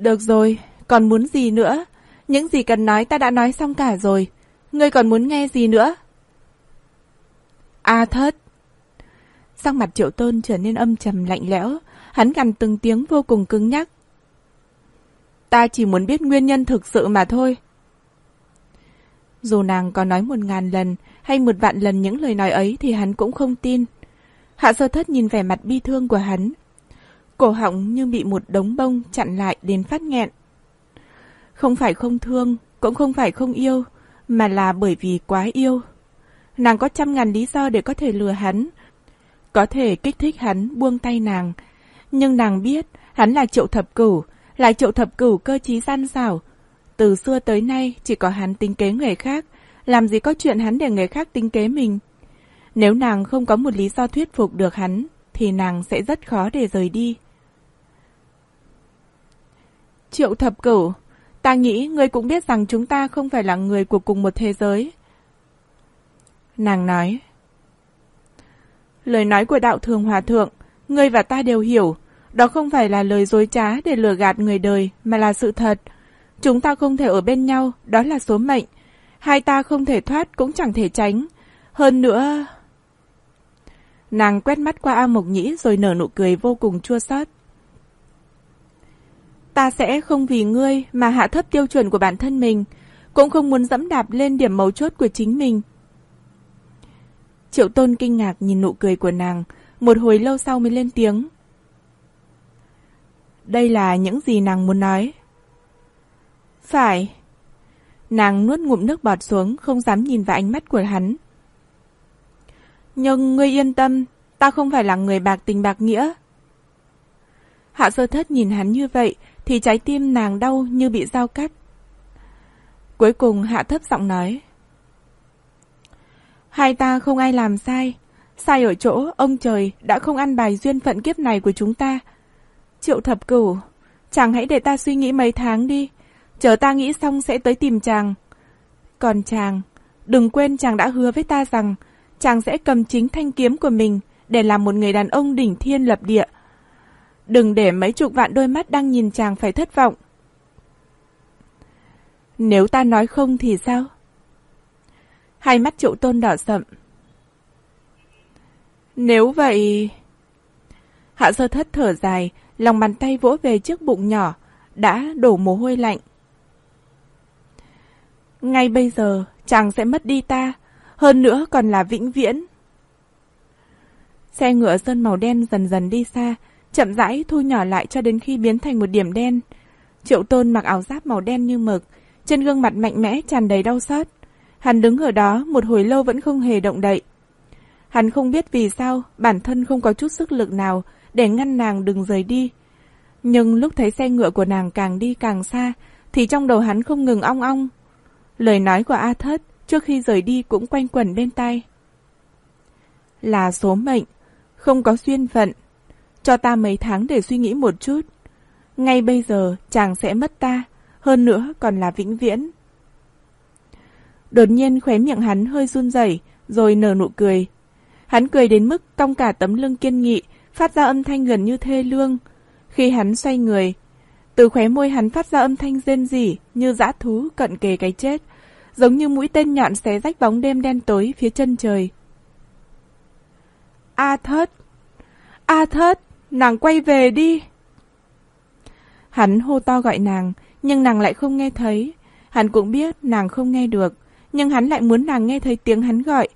Được rồi, còn muốn gì nữa? Những gì cần nói ta đã nói xong cả rồi. Ngươi còn muốn nghe gì nữa? A thất. Sắc mặt triệu tôn trở nên âm trầm lạnh lẽo, hắn gằn từng tiếng vô cùng cứng nhắc. Ta chỉ muốn biết nguyên nhân thực sự mà thôi. Dù nàng có nói một ngàn lần hay một vạn lần những lời nói ấy thì hắn cũng không tin. Hạ sơ thất nhìn vẻ mặt bi thương của hắn. Cổ họng như bị một đống bông chặn lại đến phát nghẹn. Không phải không thương, cũng không phải không yêu, mà là bởi vì quá yêu. Nàng có trăm ngàn lý do để có thể lừa hắn, có thể kích thích hắn buông tay nàng. Nhưng nàng biết hắn là triệu thập cửu, là triệu thập cửu cơ trí gian xảo. Từ xưa tới nay chỉ có hắn tính kế người khác, làm gì có chuyện hắn để người khác tính kế mình. Nếu nàng không có một lý do thuyết phục được hắn, thì nàng sẽ rất khó để rời đi. Triệu thập cửu, ta nghĩ ngươi cũng biết rằng chúng ta không phải là người của cùng một thế giới. Nàng nói. Lời nói của đạo thường hòa thượng, ngươi và ta đều hiểu, đó không phải là lời dối trá để lừa gạt người đời, mà là sự thật. Chúng ta không thể ở bên nhau, đó là số mệnh. Hai ta không thể thoát cũng chẳng thể tránh. Hơn nữa... Nàng quét mắt qua A Mộc Nhĩ rồi nở nụ cười vô cùng chua xót. Ta sẽ không vì ngươi mà hạ thấp tiêu chuẩn của bản thân mình, cũng không muốn dẫm đạp lên điểm mấu chốt của chính mình. Triệu Tôn kinh ngạc nhìn nụ cười của nàng, một hồi lâu sau mới lên tiếng. Đây là những gì nàng muốn nói. Phải. Nàng nuốt ngụm nước bọt xuống, không dám nhìn vào ánh mắt của hắn. Nhưng ngươi yên tâm, ta không phải là người bạc tình bạc nghĩa. Hạ sơ thất nhìn hắn như vậy, thì trái tim nàng đau như bị dao cắt. Cuối cùng hạ thấp giọng nói. Hai ta không ai làm sai. Sai ở chỗ ông trời đã không ăn bài duyên phận kiếp này của chúng ta. Triệu thập cửu, chàng hãy để ta suy nghĩ mấy tháng đi. Chờ ta nghĩ xong sẽ tới tìm chàng. Còn chàng, đừng quên chàng đã hứa với ta rằng chàng sẽ cầm chính thanh kiếm của mình để làm một người đàn ông đỉnh thiên lập địa. Đừng để mấy chục vạn đôi mắt đang nhìn chàng phải thất vọng. Nếu ta nói không thì sao? Hai mắt triệu tôn đỏ sậm. Nếu vậy... Hạ sơ thất thở dài, lòng bàn tay vỗ về chiếc bụng nhỏ, đã đổ mồ hôi lạnh. Ngay bây giờ, chàng sẽ mất đi ta, hơn nữa còn là vĩnh viễn. Xe ngựa sơn màu đen dần dần đi xa, chậm rãi thu nhỏ lại cho đến khi biến thành một điểm đen. Triệu tôn mặc áo giáp màu đen như mực, trên gương mặt mạnh mẽ tràn đầy đau xót. Hắn đứng ở đó một hồi lâu vẫn không hề động đậy. Hắn không biết vì sao bản thân không có chút sức lực nào để ngăn nàng đừng rời đi. Nhưng lúc thấy xe ngựa của nàng càng đi càng xa, thì trong đầu hắn không ngừng ong ong. Lời nói của A Thất trước khi rời đi cũng quanh quẩn bên tay. Là số mệnh, không có duyên phận. Cho ta mấy tháng để suy nghĩ một chút. Ngay bây giờ chàng sẽ mất ta, hơn nữa còn là vĩnh viễn. Đột nhiên khóe miệng hắn hơi run rẩy, rồi nở nụ cười. Hắn cười đến mức cong cả tấm lưng kiên nghị, phát ra âm thanh gần như thê lương. Khi hắn xoay người, từ khóe môi hắn phát ra âm thanh rên rỉ như dã thú cận kề cái chết, giống như mũi tên nhọn xé rách bóng đêm đen tối phía chân trời. A thất! A thất! Nàng quay về đi! Hắn hô to gọi nàng, nhưng nàng lại không nghe thấy. Hắn cũng biết nàng không nghe được nhưng hắn lại muốn nàng nghe thấy tiếng hắn gọi.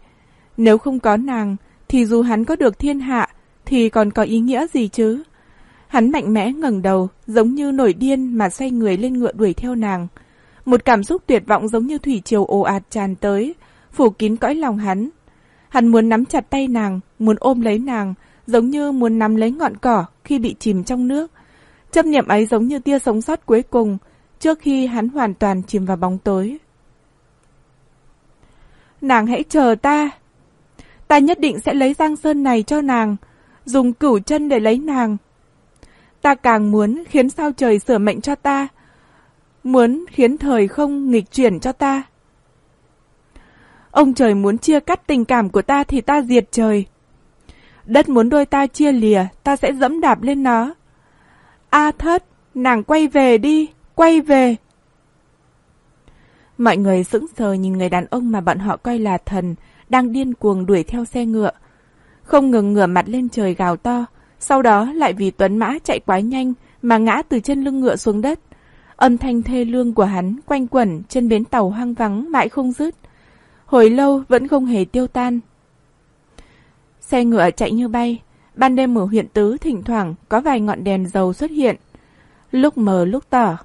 Nếu không có nàng, thì dù hắn có được thiên hạ, thì còn có ý nghĩa gì chứ? Hắn mạnh mẽ ngẩng đầu, giống như nổi điên mà xoay người lên ngựa đuổi theo nàng. Một cảm xúc tuyệt vọng giống như thủy triều ồ ạt tràn tới, phủ kín cõi lòng hắn. Hắn muốn nắm chặt tay nàng, muốn ôm lấy nàng, giống như muốn nắm lấy ngọn cỏ khi bị chìm trong nước. Chấp niệm ấy giống như tia sống sót cuối cùng, trước khi hắn hoàn toàn chìm vào bóng tối. Nàng hãy chờ ta. Ta nhất định sẽ lấy giang sơn này cho nàng, dùng cửu chân để lấy nàng. Ta càng muốn khiến sao trời sửa mệnh cho ta, muốn khiến thời không nghịch chuyển cho ta. Ông trời muốn chia cắt tình cảm của ta thì ta diệt trời. Đất muốn đôi ta chia lìa, ta sẽ dẫm đạp lên nó. A thất, Nàng quay về đi, quay về. Mọi người sững sờ nhìn người đàn ông mà bọn họ coi là thần, đang điên cuồng đuổi theo xe ngựa. Không ngừng ngửa mặt lên trời gào to, sau đó lại vì tuấn mã chạy quá nhanh mà ngã từ chân lưng ngựa xuống đất. Âm thanh thê lương của hắn quanh quẩn trên bến tàu hoang vắng mãi không dứt. Hồi lâu vẫn không hề tiêu tan. Xe ngựa chạy như bay, ban đêm ở huyện Tứ thỉnh thoảng có vài ngọn đèn dầu xuất hiện. Lúc mờ lúc tỏ.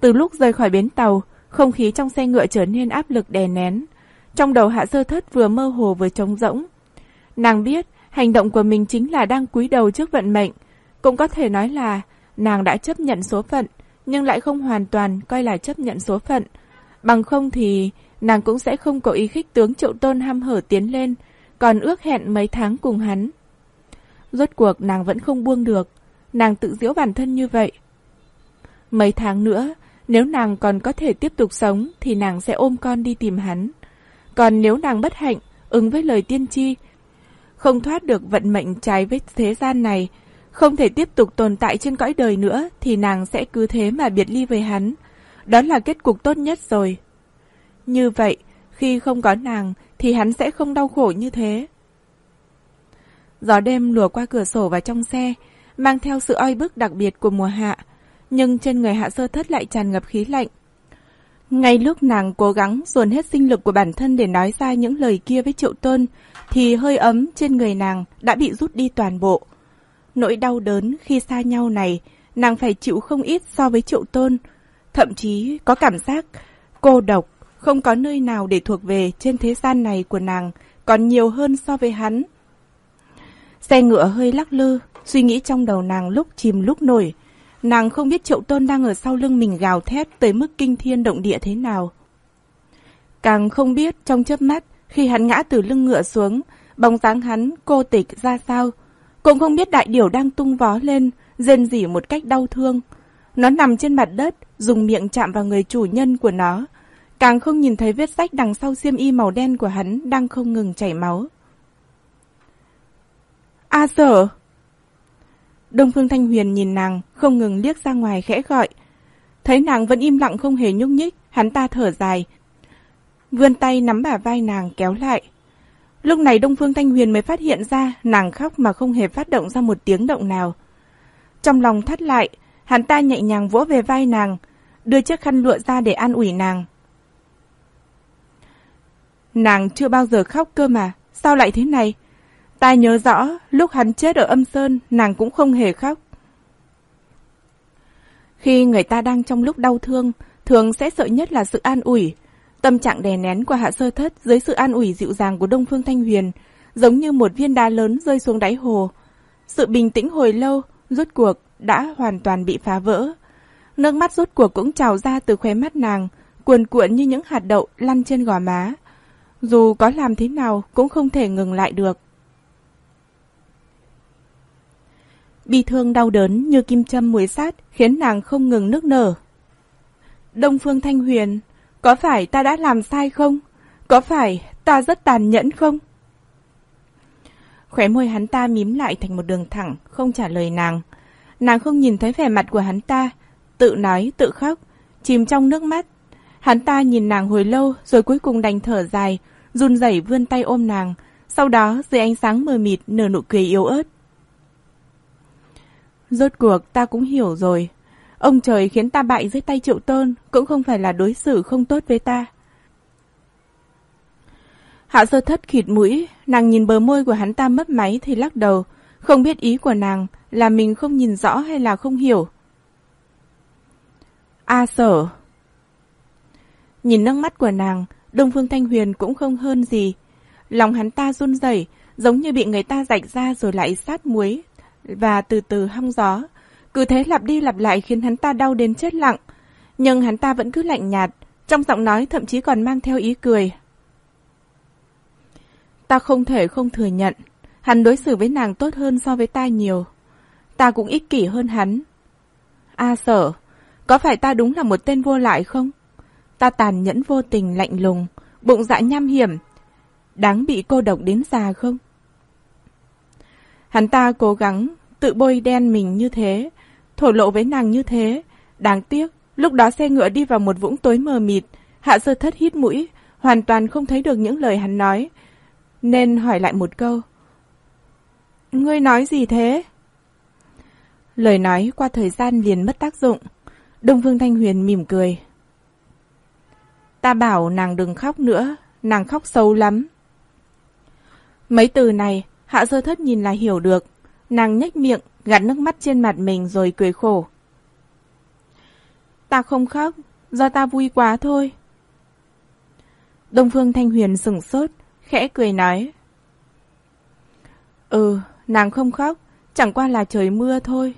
Từ lúc rời khỏi bến tàu, không khí trong xe ngựa trở nên áp lực đè nén. Trong đầu hạ sơ thất vừa mơ hồ vừa trống rỗng. Nàng biết hành động của mình chính là đang cúi đầu trước vận mệnh. Cũng có thể nói là nàng đã chấp nhận số phận, nhưng lại không hoàn toàn coi là chấp nhận số phận. Bằng không thì nàng cũng sẽ không có ý khích tướng triệu tôn ham hở tiến lên, còn ước hẹn mấy tháng cùng hắn. Rốt cuộc nàng vẫn không buông được, nàng tự giễu bản thân như vậy. Mấy tháng nữa, nếu nàng còn có thể tiếp tục sống thì nàng sẽ ôm con đi tìm hắn. Còn nếu nàng bất hạnh, ứng với lời tiên tri, không thoát được vận mệnh trái với thế gian này, không thể tiếp tục tồn tại trên cõi đời nữa thì nàng sẽ cứ thế mà biệt ly với hắn. Đó là kết cục tốt nhất rồi. Như vậy, khi không có nàng thì hắn sẽ không đau khổ như thế. Gió đêm lùa qua cửa sổ và trong xe, mang theo sự oi bức đặc biệt của mùa hạ, nhưng trên người hạ sơ thất lại tràn ngập khí lạnh. Ngay lúc nàng cố gắng dồn hết sinh lực của bản thân để nói ra những lời kia với triệu tôn, thì hơi ấm trên người nàng đã bị rút đi toàn bộ. Nỗi đau đớn khi xa nhau này, nàng phải chịu không ít so với triệu tôn. Thậm chí có cảm giác cô độc, không có nơi nào để thuộc về trên thế gian này của nàng, còn nhiều hơn so với hắn. Xe ngựa hơi lắc lư, suy nghĩ trong đầu nàng lúc chìm lúc nổi. Nàng không biết triệu tôn đang ở sau lưng mình gào thét tới mức kinh thiên động địa thế nào. Càng không biết trong chớp mắt, khi hắn ngã từ lưng ngựa xuống, bóng dáng hắn cô tịch ra sao. Cũng không biết đại điểu đang tung vó lên, rên rỉ một cách đau thương. Nó nằm trên mặt đất, dùng miệng chạm vào người chủ nhân của nó. Càng không nhìn thấy vết rách đằng sau xiêm y màu đen của hắn đang không ngừng chảy máu. A sở! Đông Phương Thanh Huyền nhìn nàng, không ngừng liếc ra ngoài khẽ gọi. Thấy nàng vẫn im lặng không hề nhúc nhích, hắn ta thở dài. Vươn tay nắm bả vai nàng kéo lại. Lúc này Đông Phương Thanh Huyền mới phát hiện ra nàng khóc mà không hề phát động ra một tiếng động nào. Trong lòng thắt lại, hắn ta nhẹ nhàng vỗ về vai nàng, đưa chiếc khăn lụa ra để an ủi nàng. Nàng chưa bao giờ khóc cơ mà, sao lại thế này? Ta nhớ rõ, lúc hắn chết ở âm sơn, nàng cũng không hề khóc. Khi người ta đang trong lúc đau thương, thường sẽ sợ nhất là sự an ủi. Tâm trạng đè nén của hạ sơ thất dưới sự an ủi dịu dàng của Đông Phương Thanh Huyền, giống như một viên đá lớn rơi xuống đáy hồ. Sự bình tĩnh hồi lâu, rốt cuộc, đã hoàn toàn bị phá vỡ. Nước mắt rốt cuộc cũng trào ra từ khóe mắt nàng, cuồn cuộn như những hạt đậu lăn trên gò má. Dù có làm thế nào cũng không thể ngừng lại được. Bi thương đau đớn như kim châm muối sát khiến nàng không ngừng nức nở. Đông Phương Thanh Huyền, có phải ta đã làm sai không? Có phải ta rất tàn nhẫn không? Khóe môi hắn ta mím lại thành một đường thẳng, không trả lời nàng. Nàng không nhìn thấy vẻ mặt của hắn ta, tự nói, tự khóc, chìm trong nước mắt. Hắn ta nhìn nàng hồi lâu rồi cuối cùng đành thở dài, run rẩy vươn tay ôm nàng, sau đó dưới ánh sáng mờ mịt nở nụ cười yếu ớt. Rốt cuộc ta cũng hiểu rồi. Ông trời khiến ta bại dưới tay triệu tôn cũng không phải là đối xử không tốt với ta. Hạ sơ thất khịt mũi, nàng nhìn bờ môi của hắn ta mất máy thì lắc đầu, không biết ý của nàng là mình không nhìn rõ hay là không hiểu. A sở. Nhìn nước mắt của nàng, Đông Phương Thanh Huyền cũng không hơn gì. Lòng hắn ta run rẩy, giống như bị người ta rạch ra rồi lại sát muối, và từ từ hong gió. Cứ thế lặp đi lặp lại khiến hắn ta đau đến chết lặng. Nhưng hắn ta vẫn cứ lạnh nhạt, trong giọng nói thậm chí còn mang theo ý cười. Ta không thể không thừa nhận, hắn đối xử với nàng tốt hơn so với ta nhiều. Ta cũng ích kỷ hơn hắn. A sở, có phải ta đúng là một tên vô lại không? Ta tàn nhẫn vô tình lạnh lùng, bụng dạ nham hiểm, đáng bị cô độc đến già không? Hắn ta cố gắng tự bôi đen mình như thế, thổ lộ với nàng như thế. Đáng tiếc, lúc đó xe ngựa đi vào một vũng tối mờ mịt, hạ sơ thất hít mũi, hoàn toàn không thấy được những lời hắn nói, nên hỏi lại một câu. Ngươi nói gì thế? Lời nói qua thời gian liền mất tác dụng. Đông Phương Thanh Huyền mỉm cười. Ta bảo nàng đừng khóc nữa, nàng khóc sâu lắm. Mấy từ này, hạ sơ thất nhìn là hiểu được. Nàng nhếch miệng, gạt nước mắt trên mặt mình rồi cười khổ. Ta không khóc, do ta vui quá thôi. Đông Phương Thanh Huyền sửng sốt, khẽ cười nói. Ừ, nàng không khóc, chẳng qua là trời mưa thôi.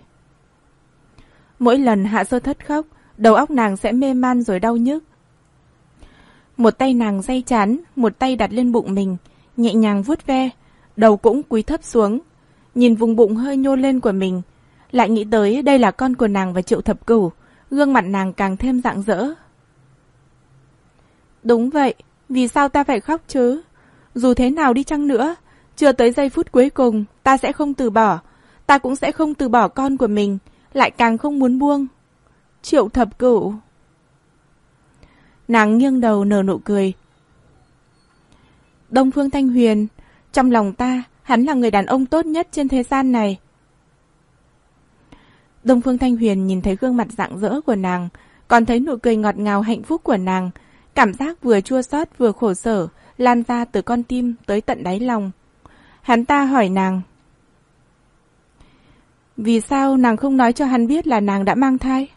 Mỗi lần hạ sơ thất khóc, đầu óc nàng sẽ mê man rồi đau nhức. Một tay nàng dây chán, một tay đặt lên bụng mình, nhẹ nhàng vuốt ve, đầu cũng cúi thấp xuống. Nhìn vùng bụng hơi nhô lên của mình, lại nghĩ tới đây là con của nàng và triệu thập cửu, gương mặt nàng càng thêm rạng rỡ. Đúng vậy, vì sao ta phải khóc chứ? Dù thế nào đi chăng nữa, chưa tới giây phút cuối cùng, ta sẽ không từ bỏ. Ta cũng sẽ không từ bỏ con của mình, lại càng không muốn buông. Triệu thập cửu. Nàng nghiêng đầu nở nụ cười. Đông Phương Thanh Huyền, trong lòng ta, hắn là người đàn ông tốt nhất trên thế gian này. Đông Phương Thanh Huyền nhìn thấy gương mặt rạng rỡ của nàng, còn thấy nụ cười ngọt ngào hạnh phúc của nàng. Cảm giác vừa chua xót vừa khổ sở, lan ra từ con tim tới tận đáy lòng. Hắn ta hỏi nàng. Vì sao nàng không nói cho hắn biết là nàng đã mang thai?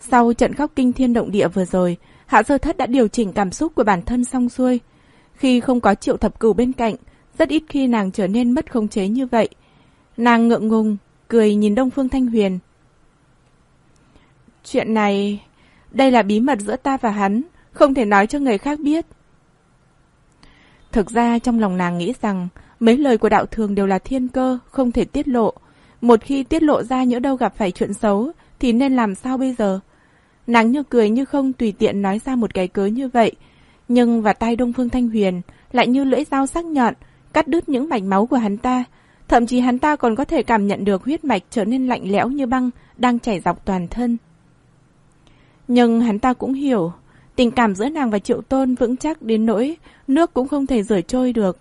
Sau trận khóc kinh thiên động địa vừa rồi, Hạ Sơ Thất đã điều chỉnh cảm xúc của bản thân xong xuôi. Khi không có triệu thập cửu bên cạnh, rất ít khi nàng trở nên mất khống chế như vậy. Nàng ngượng ngùng, cười nhìn Đông Phương Thanh Huyền. Chuyện này, đây là bí mật giữa ta và hắn, không thể nói cho người khác biết. Thực ra trong lòng nàng nghĩ rằng mấy lời của đạo thường đều là thiên cơ, không thể tiết lộ. Một khi tiết lộ ra nhỡ đâu gặp phải chuyện xấu, thì nên làm sao bây giờ? Nàng như cười như không tùy tiện nói ra một cái cớ như vậy. Nhưng vào tay Đông Phương Thanh Huyền lại như lưỡi dao sắc nhọn, cắt đứt những mạch máu của hắn ta. Thậm chí hắn ta còn có thể cảm nhận được huyết mạch trở nên lạnh lẽo như băng đang chảy dọc toàn thân. Nhưng hắn ta cũng hiểu, tình cảm giữa nàng và Triệu Tôn vững chắc đến nỗi nước cũng không thể rửa trôi được.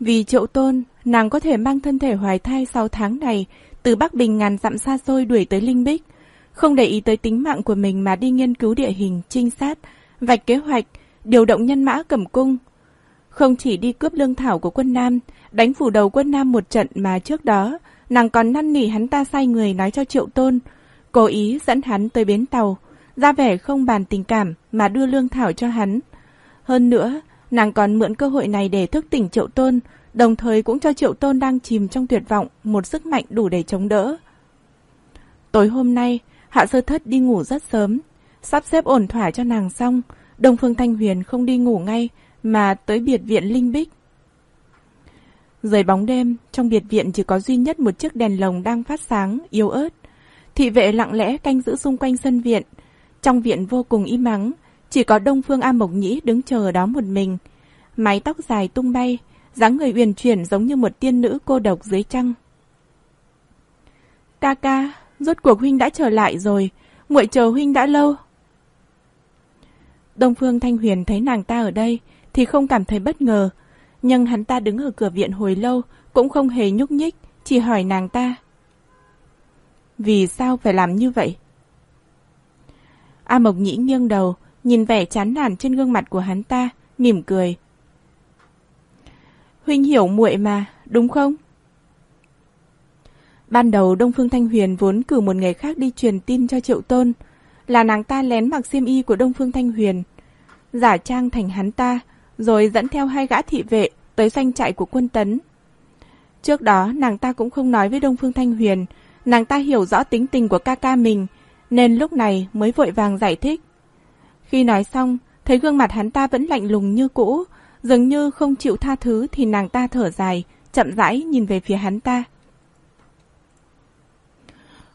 Vì Triệu Tôn, nàng có thể mang thân thể hoài thai 6 tháng này từ Bắc Bình ngàn dặm xa xôi đuổi tới Linh Bích, không để ý tới tính mạng của mình mà đi nghiên cứu địa hình, trinh sát, vạch kế hoạch, điều động nhân mã cầm cung. Không chỉ đi cướp lương thảo của quân Nam, đánh phủ đầu quân Nam một trận mà trước đó, nàng còn năn nỉ hắn ta sai người nói cho Triệu Tôn, cố ý dẫn hắn tới bến tàu, ra vẻ không bàn tình cảm mà đưa lương thảo cho hắn. Hơn nữa, nàng còn mượn cơ hội này để thức tỉnh Triệu Tôn, đồng thời cũng cho Triệu Tôn đang chìm trong tuyệt vọng một sức mạnh đủ để chống đỡ. Tối hôm nay, Hạ Sơ Thất đi ngủ rất sớm, sắp xếp ổn thỏa cho nàng xong, Đông Phương Thanh Huyền không đi ngủ ngay mà tới biệt viện Linh Bích. Dưới bóng đêm, trong biệt viện chỉ có duy nhất một chiếc đèn lồng đang phát sáng, yếu ớt. Thị vệ lặng lẽ canh giữ xung quanh sân viện. Trong viện vô cùng im mắng, chỉ có Đông Phương A Mộc Nhĩ đứng chờ đó một mình. Mái tóc dài tung bay, dáng người uyển chuyển giống như một tiên nữ cô độc dưới trăng. Ca ca, rốt cuộc huynh đã trở lại rồi, muội chờ huynh đã lâu. Đông Phương Thanh Huyền thấy nàng ta ở đây thì không cảm thấy bất ngờ, nhưng hắn ta đứng ở cửa viện hồi lâu cũng không hề nhúc nhích, chỉ hỏi nàng ta. Vì sao phải làm như vậy? A Mộc Nhĩ nghiêng đầu, nhìn vẻ chán nản trên gương mặt của hắn ta, mỉm cười. Huynh hiểu muội mà, đúng không? Ban đầu Đông Phương Thanh Huyền vốn cử một người khác đi truyền tin cho Triệu Tôn, là nàng ta lén mặc xiêm y của Đông Phương Thanh Huyền, giả trang thành hắn ta, rồi dẫn theo hai gã thị vệ tới doanh trại của quân tấn. Trước đó nàng ta cũng không nói với Đông Phương Thanh Huyền, nàng ta hiểu rõ tính tình của ca ca mình, nên lúc này mới vội vàng giải thích. Khi nói xong, thấy gương mặt hắn ta vẫn lạnh lùng như cũ, dường như không chịu tha thứ thì nàng ta thở dài, chậm rãi nhìn về phía hắn ta.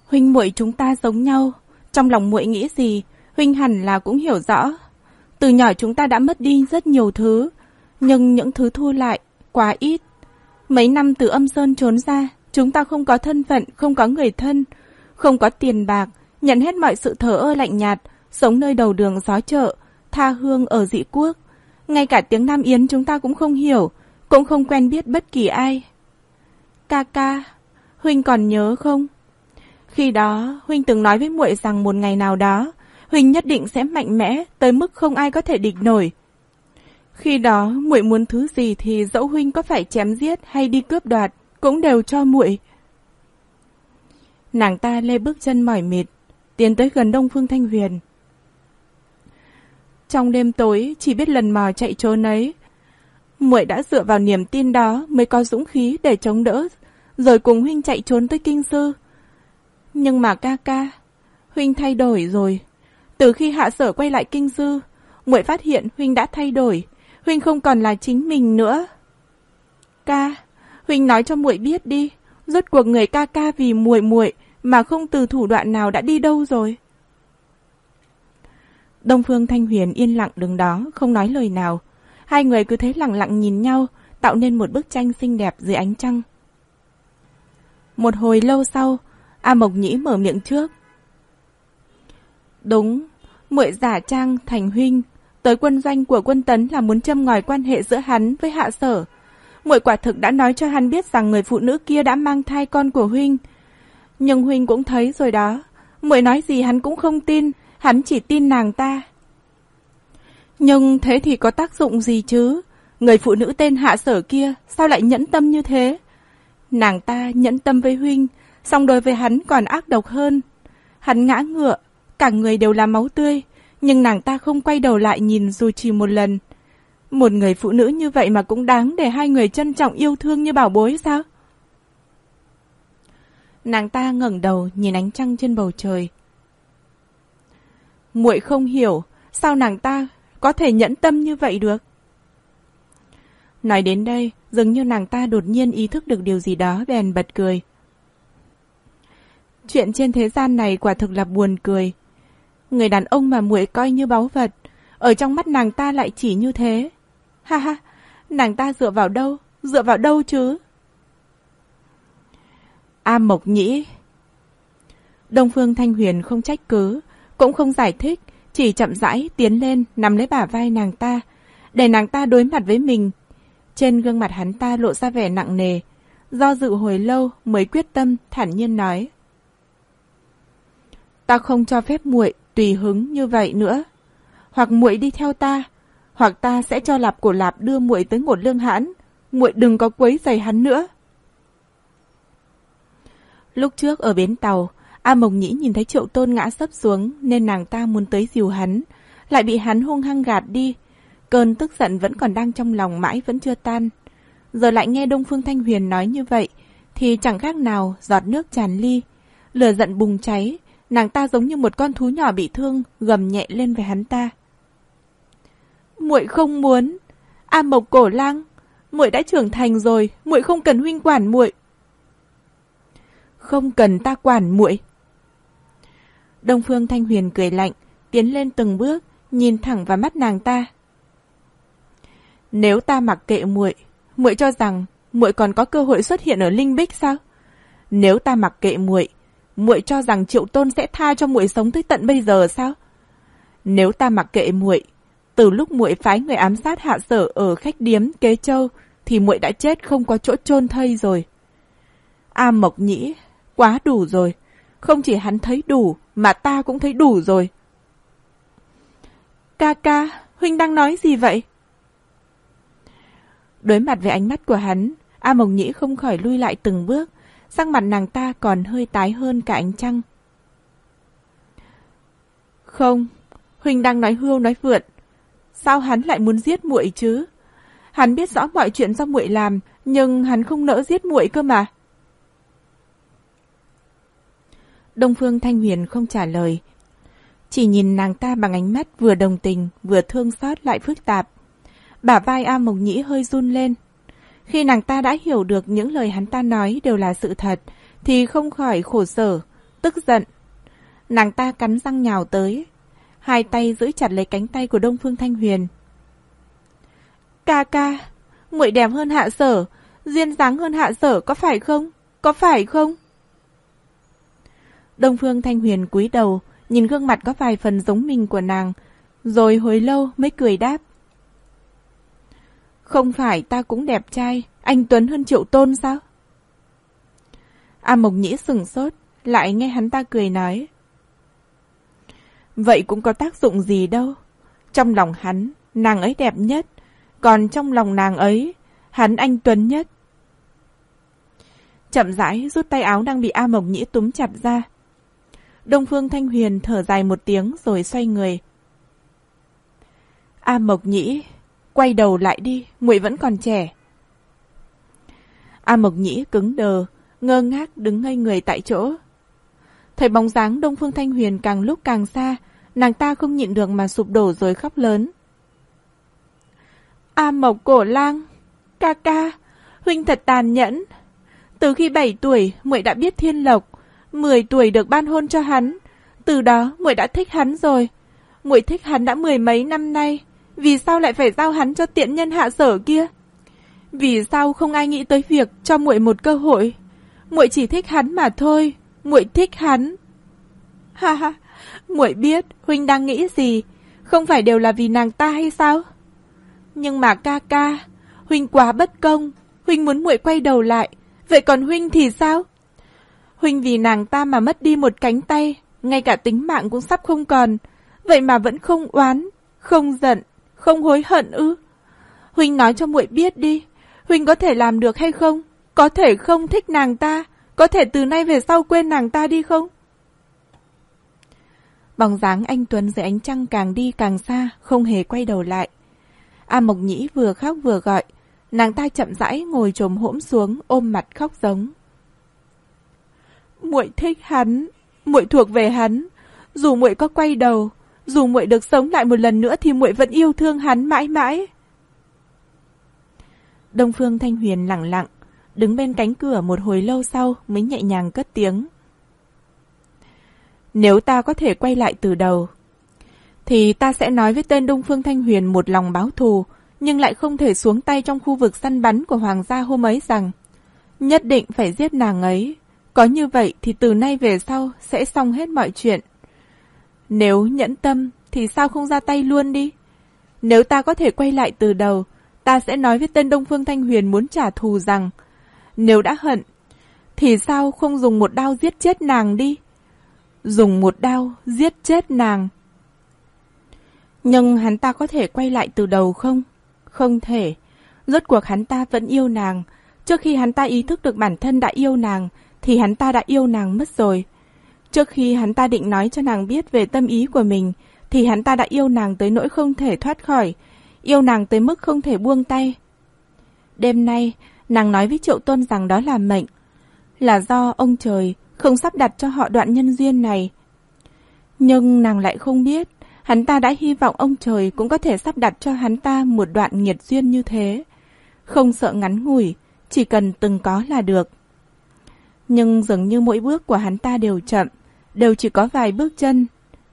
Huynh muội chúng ta giống nhau, trong lòng muội nghĩ gì, huynh hẳn là cũng hiểu rõ. Từ nhỏ chúng ta đã mất đi rất nhiều thứ, nhưng những thứ thu lại quá ít. Mấy năm từ âm sơn trốn ra, Chúng ta không có thân phận, không có người thân, không có tiền bạc, nhận hết mọi sự thờ ơ lạnh nhạt, sống nơi đầu đường gió chợ, tha hương ở dị quốc. Ngay cả tiếng Nam Yến chúng ta cũng không hiểu, cũng không quen biết bất kỳ ai. Ca ca, Huynh còn nhớ không? Khi đó, Huynh từng nói với muội rằng một ngày nào đó, Huynh nhất định sẽ mạnh mẽ tới mức không ai có thể địch nổi. Khi đó, muội muốn thứ gì thì dẫu Huynh có phải chém giết hay đi cướp đoạt, cũng đều cho muội. Nàng ta lê bước chân mỏi mệt, tiến tới gần Đông Phương Thanh Huyền. Trong đêm tối, chỉ biết lần mò chạy trốn ấy. Muội đã dựa vào niềm tin đó mới có dũng khí để chống đỡ, rồi cùng huynh chạy trốn tới kinh sư. Nhưng mà ca ca, huynh thay đổi rồi. Từ khi hạ sở quay lại kinh sư, muội phát hiện huynh đã thay đổi, huynh không còn là chính mình nữa. Ca, huynh nói cho muội biết đi, rốt cuộc người ca ca vì muội muội mà không từ thủ đoạn nào đã đi đâu rồi. Đông Phương Thanh Huyền yên lặng đứng đó, không nói lời nào. Hai người cứ thế lặng lặng nhìn nhau, tạo nên một bức tranh xinh đẹp dưới ánh trăng. Một hồi lâu sau, A Mộc Nhĩ mở miệng trước. Đúng, muội giả trang thành huynh, tới quân doanh của quân tấn là muốn châm ngòi quan hệ giữa hắn với hạ sở. Muội quả thực đã nói cho hắn biết rằng người phụ nữ kia đã mang thai con của huynh. Nhưng huynh cũng thấy rồi đó, muội nói gì hắn cũng không tin, hắn chỉ tin nàng ta. Nhưng thế thì có tác dụng gì chứ? Người phụ nữ tên hạ sở kia sao lại nhẫn tâm như thế? Nàng ta nhẫn tâm với huynh, song đối với hắn còn ác độc hơn. Hắn ngã ngựa, cả người đều là máu tươi, nhưng nàng ta không quay đầu lại nhìn dù chỉ một lần. Một người phụ nữ như vậy mà cũng đáng để hai người trân trọng yêu thương như bảo bối sao? Nàng ta ngẩng đầu nhìn ánh trăng trên bầu trời. Muội không hiểu sao nàng ta có thể nhẫn tâm như vậy được. Nói đến đây, dường như nàng ta đột nhiên ý thức được điều gì đó bèn bật cười. Chuyện trên thế gian này quả thực là buồn cười. Người đàn ông mà muội coi như báu vật, ở trong mắt nàng ta lại chỉ như thế. Ha ha, nàng ta dựa vào đâu, dựa vào đâu chứ? A Mộc Nhĩ Đông Phương Thanh Huyền không trách cứ, cũng không giải thích, chỉ chậm rãi tiến lên nắm lấy bả vai nàng ta, để nàng ta đối mặt với mình. Trên gương mặt hắn ta lộ ra vẻ nặng nề, do dự hồi lâu mới quyết tâm thản nhiên nói. Ta không cho phép muội tùy hứng như vậy nữa. Hoặc muội đi theo ta, hoặc ta sẽ cho Lạp Cổ Lạp đưa muội tới ngột lương hãn. Muội đừng có quấy giày hắn nữa. Lúc trước ở bến tàu, A Mộc Nhĩ nhìn thấy Triệu Tôn ngã sấp xuống nên nàng ta muốn tới dìu hắn, lại bị hắn hung hăng gạt đi. Cơn tức giận vẫn còn đang trong lòng mãi vẫn chưa tan. Giờ lại nghe Đông Phương Thanh Huyền nói như vậy, thì chẳng khác nào giọt nước tràn ly. Lửa giận bùng cháy, nàng ta giống như một con thú nhỏ bị thương, gầm nhẹ lên về hắn ta. Muội không muốn. A Mộc Cổ Lang, muội đã trưởng thành rồi, muội không cần huynh quản muội. Không cần ta quản muội. Đông Phương Thanh Huyền cười lạnh, tiến lên từng bước, nhìn thẳng vào mắt nàng ta. Nếu ta mặc kệ muội, muội cho rằng muội còn có cơ hội xuất hiện ở Linh Bích sao? Nếu ta mặc kệ muội, muội cho rằng Triệu Tôn sẽ tha cho muội sống tới tận bây giờ sao? Nếu ta mặc kệ muội, từ lúc muội phái người ám sát hạ sở ở khách điếm Kế Châu thì muội đã chết không có chỗ chôn thây rồi. A Mộc Nhĩ, quá đủ rồi. Không chỉ hắn thấy đủ, mà ta cũng thấy đủ rồi. Ca ca, Huynh đang nói gì vậy? Đối mặt với ánh mắt của hắn, A Mộc Nhĩ không khỏi lui lại từng bước, sắc mặt nàng ta còn hơi tái hơn cả ánh trăng. Không, Huynh đang nói hưu nói vượn. Sao hắn lại muốn giết muội chứ? Hắn biết rõ mọi chuyện do muội làm, nhưng hắn không nỡ giết muội cơ mà. Đông Phương Thanh Huyền không trả lời. Chỉ nhìn nàng ta bằng ánh mắt vừa đồng tình, vừa thương xót lại phức tạp. Bả vai A Mộc Nhĩ hơi run lên. Khi nàng ta đã hiểu được những lời hắn ta nói đều là sự thật, thì không khỏi khổ sở, tức giận. Nàng ta cắn răng nhào tới, hai tay giữ chặt lấy cánh tay của Đông Phương Thanh Huyền. Ca ca, muội đẹp hơn hạ sở, duyên dáng hơn hạ sở có phải không? có phải không? Đông Phương Thanh Huyền cúi đầu, nhìn gương mặt có vài phần giống mình của nàng, rồi hồi lâu mới cười đáp. Không phải ta cũng đẹp trai, anh Tuấn hơn Triệu Tôn sao? A Mộc Nhĩ sừng sốt, lại nghe hắn ta cười nói. Vậy cũng có tác dụng gì đâu. Trong lòng hắn, nàng ấy đẹp nhất, còn trong lòng nàng ấy, hắn anh Tuấn nhất. Chậm rãi rút tay áo đang bị A Mộc Nhĩ túm chặt ra. Đông Phương Thanh Huyền thở dài một tiếng rồi xoay người. A Mộc Nhĩ, quay đầu lại đi, muội vẫn còn trẻ. A Mộc Nhĩ cứng đờ, ngơ ngác đứng ngây người tại chỗ. Thấy bóng dáng Đông Phương Thanh Huyền càng lúc càng xa, nàng ta không nhịn được mà sụp đổ rồi khóc lớn. A Mộc Cổ Lang, ca ca, huynh thật tàn nhẫn. Từ khi 7 tuổi, muội đã biết thiên lộc, 10 tuổi được ban hôn cho hắn. Từ đó, muội đã thích hắn rồi. Muội thích hắn đã mười mấy năm nay, vì sao lại phải giao hắn cho tiện nhân hạ sở kia? Vì sao không ai nghĩ tới việc cho muội một cơ hội? Muội chỉ thích hắn mà thôi, muội thích hắn. Ha ha, muội biết huynh đang nghĩ gì, không phải đều là vì nàng ta hay sao? Nhưng mà ca ca, huynh quá bất công, huynh muốn muội quay đầu lại, vậy còn huynh thì sao? Huynh vì nàng ta mà mất đi một cánh tay, ngay cả tính mạng cũng sắp không còn, vậy mà vẫn không oán, không giận, không hối hận ư? Huynh nói cho muội biết đi, Huynh có thể làm được hay không? Có thể không thích nàng ta, có thể từ nay về sau quên nàng ta đi không? Bóng dáng anh Tuấn dưới ánh trăng càng đi càng xa, không hề quay đầu lại. A Mộc Nhĩ vừa khóc vừa gọi, nàng ta chậm rãi ngồi trồm hỗn xuống ôm mặt khóc giống. Muội thích hắn, muội thuộc về hắn, dù muội có quay đầu, dù muội được sống lại một lần nữa thì muội vẫn yêu thương hắn mãi mãi. Đông Phương Thanh Huyền lặng lặng, đứng bên cánh cửa một hồi lâu sau mới nhẹ nhàng cất tiếng. Nếu ta có thể quay lại từ đầu, thì ta sẽ nói với tên Đông Phương Thanh Huyền một lòng báo thù, nhưng lại không thể xuống tay trong khu vực săn bắn của Hoàng gia hôm ấy rằng nhất định phải giết nàng ấy. Có như vậy thì từ nay về sau sẽ xong hết mọi chuyện. Nếu nhẫn tâm thì sao không ra tay luôn đi? Nếu ta có thể quay lại từ đầu, ta sẽ nói với tên Đông Phương Thanh Huyền muốn trả thù rằng nếu đã hận, thì sao không dùng một đao giết chết nàng đi? Dùng một đao giết chết nàng. Nhưng hắn ta có thể quay lại từ đầu không? Không thể. Rốt cuộc hắn ta vẫn yêu nàng. Trước khi hắn ta ý thức được bản thân đã yêu nàng, thì hắn ta đã yêu nàng mất rồi. Trước khi hắn ta định nói cho nàng biết về tâm ý của mình, thì hắn ta đã yêu nàng tới nỗi không thể thoát khỏi, yêu nàng tới mức không thể buông tay. Đêm nay, nàng nói với Triệu Tôn rằng đó là mệnh, là do ông trời không sắp đặt cho họ đoạn nhân duyên này. Nhưng nàng lại không biết, hắn ta đã hy vọng ông trời cũng có thể sắp đặt cho hắn ta một đoạn nghiệt duyên như thế. Không sợ ngắn ngủi, chỉ cần từng có là được. Nhưng dường như mỗi bước của hắn ta đều chậm, đều chỉ có vài bước chân,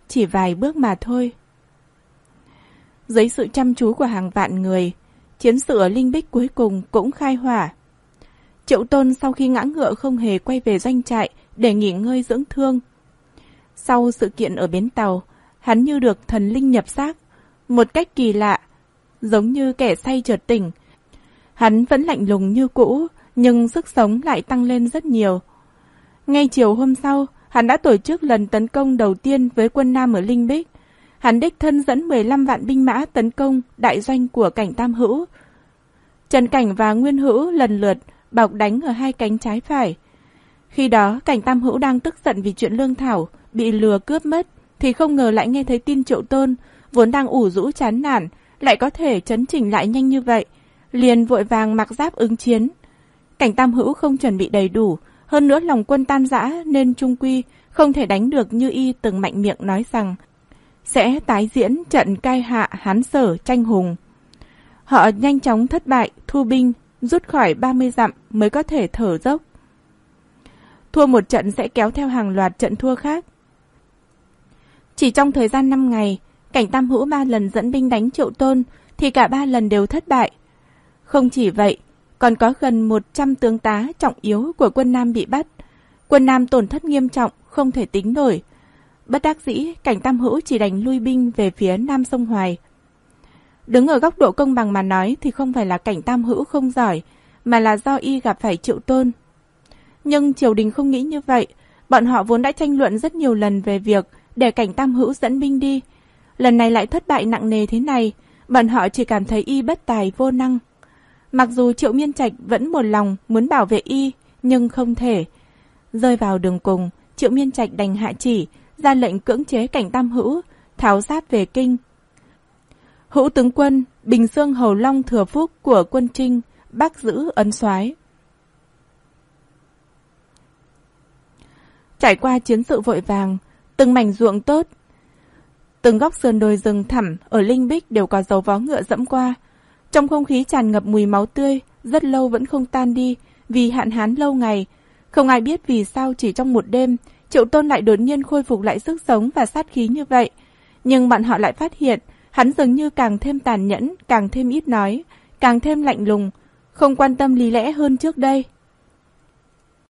chỉ vài bước mà thôi. Dưới sự chăm chú của hàng vạn người, chiến sự ở Linh Bích cuối cùng cũng khai hỏa. Triệu Tôn sau khi ngã ngựa không hề quay về doanh trại để nghỉ ngơi dưỡng thương. Sau sự kiện ở bến tàu, hắn như được thần linh nhập xác, một cách kỳ lạ, giống như kẻ say chợt tỉnh. Hắn vẫn lạnh lùng như cũ, nhưng sức sống lại tăng lên rất nhiều. Ngay chiều hôm sau, hắn đã tổ chức lần tấn công đầu tiên với quân Nam ở Linh Bích hắn đích thân dẫn 15 vạn binh mã tấn công đại doanh của cảnh Tam Hữu. Trần Cảnh và Nguyên Hữu lần lượt bọc đánh ở hai cánh trái phải. Khi đó, cảnh Tam Hữu đang tức giận vì chuyện Lương Thảo bị lừa cướp mất, thì không ngờ lại nghe thấy tin Triệu Tôn, vốn đang ủ rũ chán nản, lại có thể chấn chỉnh lại nhanh như vậy, liền vội vàng mặc giáp ứng chiến. Cảnh Tam Hữu không chuẩn bị đầy đủ, hơn nữa lòng quân tan rã nên trung quy không thể đánh được như y từng mạnh miệng nói rằng sẽ tái diễn trận cai hạ Hán Sở tranh hùng. Họ nhanh chóng thất bại, thu binh, rút khỏi 30 dặm mới có thể thở dốc. Thua một trận sẽ kéo theo hàng loạt trận thua khác. Chỉ trong thời gian 5 ngày, cảnh Tam Hữu ba lần dẫn binh đánh Triệu Tôn thì cả ba lần đều thất bại. Không chỉ vậy, còn có gần 100 tướng tá trọng yếu của quân Nam bị bắt. Quân Nam tổn thất nghiêm trọng, không thể tính nổi. Bất đắc dĩ, cảnh Tam Hữu chỉ đành lui binh về phía Nam sông Hoài. Đứng ở góc độ công bằng mà nói thì không phải là cảnh Tam Hữu không giỏi, mà là do y gặp phải triệu tôn. Nhưng triều đình không nghĩ như vậy, bọn họ vốn đã tranh luận rất nhiều lần về việc để cảnh Tam Hữu dẫn binh đi. Lần này lại thất bại nặng nề thế này, bọn họ chỉ cảm thấy y bất tài vô năng. Mặc dù Triệu Miên Trạch vẫn một lòng muốn bảo vệ y, nhưng không thể. Rơi vào đường cùng, Triệu Miên Trạch đành hạ chỉ, ra lệnh cưỡng chế cảnh Tam Hữu, tháo sát về kinh. Hữu tướng quân, Bình Dương Hầu Long Thừa Phúc của quân Trinh, bắt giữ ấn soái. Trải qua chiến sự vội vàng, từng mảnh ruộng tốt, từng góc sườn đồi rừng thẳm ở Linh Bích đều có dấu vó ngựa dẫm qua. Trong không khí tràn ngập mùi máu tươi, rất lâu vẫn không tan đi vì hạn hán lâu ngày. Không ai biết vì sao chỉ trong một đêm, Triệu Tôn lại đột nhiên khôi phục lại sức sống và sát khí như vậy. Nhưng bọn họ lại phát hiện, hắn dường như càng thêm tàn nhẫn, càng thêm ít nói, càng thêm lạnh lùng, không quan tâm lý lẽ hơn trước đây.